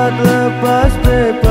saat lepas bebas.